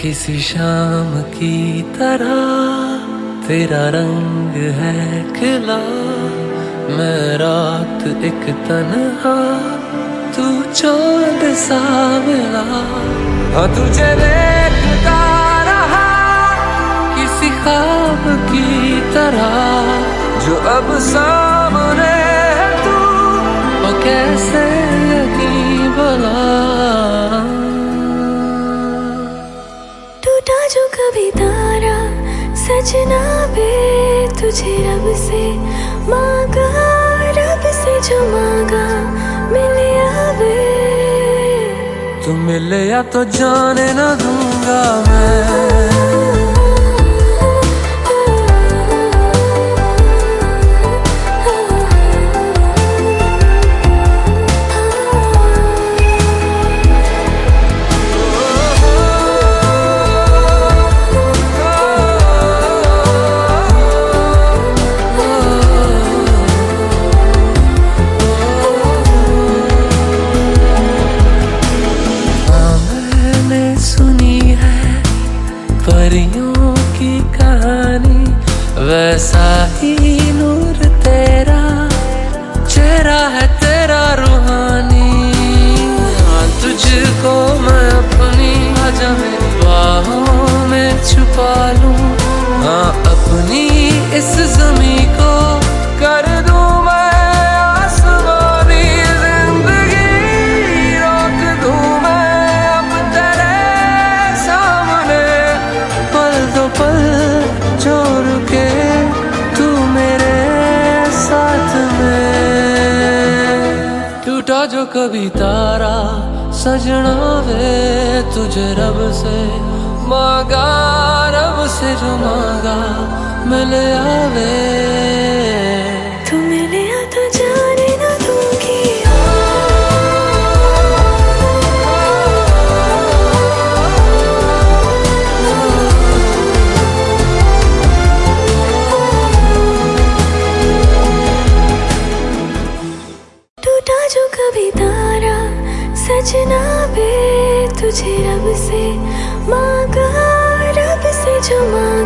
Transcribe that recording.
किसी शाम की तरह तेरा रंग है खिला। मैं रात एक तनहा, तू चाँद सा मिला हाँ तुझे देखता रहा किसी खाब की तरह, जो अब सामने कभी तारा सजना बे तुझे रब से मांगा, रब से जो मांगा, मिले आवे तू मिले या तो जाने ना दूँगा मैं। परियों की कहानी वैसा जो कभी तारा सजना वे तुझे रब से मांगा रब से जो मांगा मिल आवे सजना बे तुझे रब से मांगा रब से जो मांगा